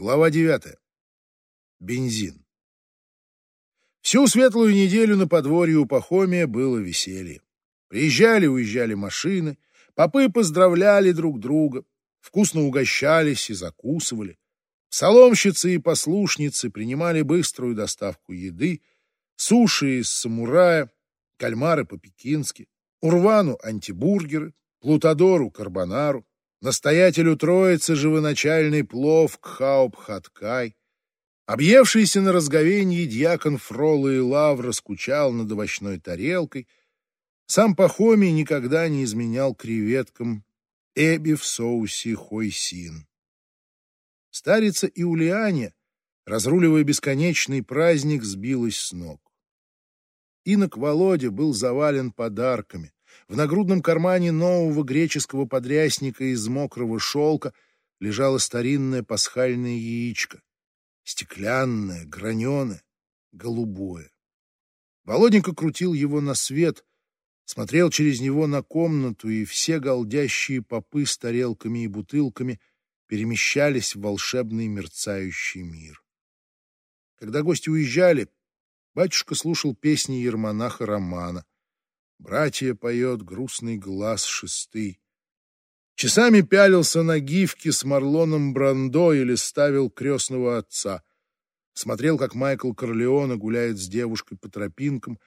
Глава девятая. Бензин. Всю светлую неделю на подворье у Пахомия было веселье. Приезжали, уезжали машины, попы поздравляли друг друга, вкусно угощались и закусывали. Соломщицы и послушницы принимали быструю доставку еды, суши из самурая, кальмары по-пекински, урвану антибургеры, плутадору карбонару, настоятелю троицы живоначальный плов кхауб-хаткай. Объевшийся на разговенье дьякон Фрола и Лавра скучал над овощной тарелкой. Сам Пахомий никогда не изменял креветкам эби в соусе хойсин. Старица Иулиане, разруливая бесконечный праздник, сбилась с ног. Инок Володя был завален подарками. В нагрудном кармане нового греческого подрясника из мокрого шелка лежало старинное пасхальное яичко. Стеклянное, граненое, голубое. Володенька крутил его на свет, смотрел через него на комнату, и все голдящие попы с тарелками и бутылками перемещались в волшебный мерцающий мир. Когда гости уезжали, батюшка слушал песни ермонаха Романа. Братья поет грустный глаз шестый. Часами пялился на гифки с Марлоном Брандо или ставил крестного отца. Смотрел, как Майкл Корлеона гуляет с девушкой по тропинкам.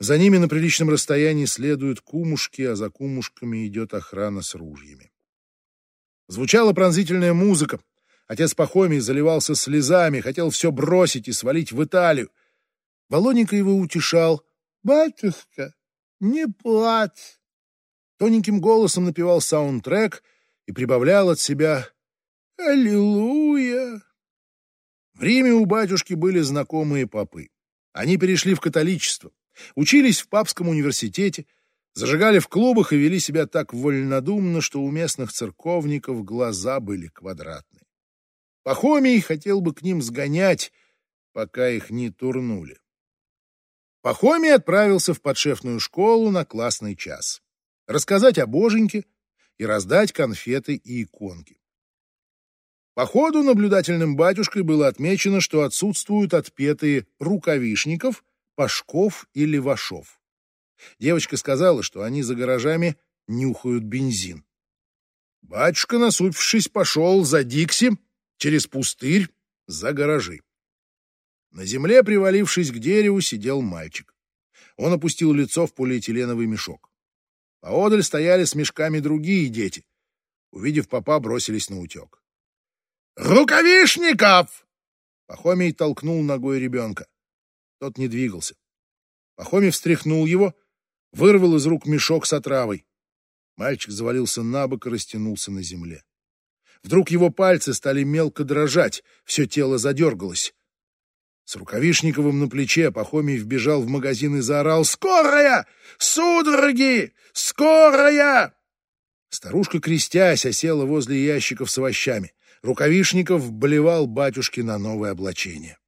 За ними на приличном расстоянии следуют кумушки, а за кумушками идет охрана с ружьями. Звучала пронзительная музыка. Отец Пахомий заливался слезами, хотел все бросить и свалить в Италию. Володенька его утешал. «Батюшка, не плачь!» Тоненьким голосом напевал саундтрек и прибавлял от себя «Аллилуйя!». В Риме у батюшки были знакомые попы. Они перешли в католичество, учились в папском университете, зажигали в клубах и вели себя так вольнодумно, что у местных церковников глаза были квадратные. Пахомий хотел бы к ним сгонять, пока их не турнули. Пахомий отправился в подшефную школу на классный час. Рассказать о боженьке и раздать конфеты и иконки. По ходу наблюдательным батюшкой было отмечено, что отсутствуют отпетые рукавишников, пашков и левашов. Девочка сказала, что они за гаражами нюхают бензин. Батюшка, насупившись, пошел за Дикси через пустырь за гаражи. На земле, привалившись к дереву, сидел мальчик. Он опустил лицо в полиэтиленовый мешок. Поодаль стояли с мешками другие дети. Увидев папа, бросились на утек. «Рукавишников!» Пахомий толкнул ногой ребенка. Тот не двигался. Пахомий встряхнул его, вырвал из рук мешок с отравой. Мальчик завалился на бок и растянулся на земле. Вдруг его пальцы стали мелко дрожать, все тело задергалось. С Рукавишниковым на плече Пахомий вбежал в магазин и заорал «Скорая! Судороги! Скорая!» Старушка, крестясь, осела возле ящиков с овощами. Рукавишников блевал батюшке на новое облачение.